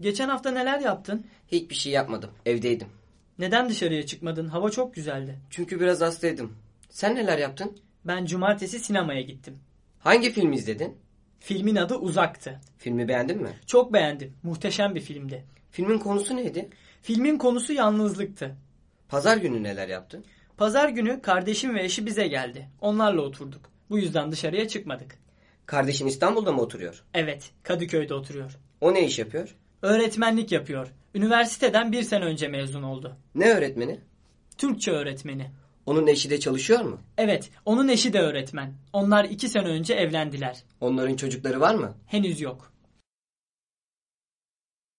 Geçen hafta neler yaptın? Hiçbir şey yapmadım. Evdeydim. Neden dışarıya çıkmadın? Hava çok güzeldi. Çünkü biraz hastaydım. Sen neler yaptın? Ben cumartesi sinemaya gittim. Hangi film izledin? Filmin adı Uzak'tı. Filmi beğendin mi? Çok beğendim. Muhteşem bir filmdi. Filmin konusu neydi? Filmin konusu yalnızlıktı. Pazar günü neler yaptın? Pazar günü kardeşim ve eşi bize geldi. Onlarla oturduk. Bu yüzden dışarıya çıkmadık. Kardeşin İstanbul'da mı oturuyor? Evet, Kadıköy'de oturuyor. O ne iş yapıyor? Öğretmenlik yapıyor. Üniversiteden bir sene önce mezun oldu. Ne öğretmeni? Türkçe öğretmeni. Onun eşi de çalışıyor mu? Evet, onun eşi de öğretmen. Onlar iki sene önce evlendiler. Onların çocukları var mı? Henüz yok.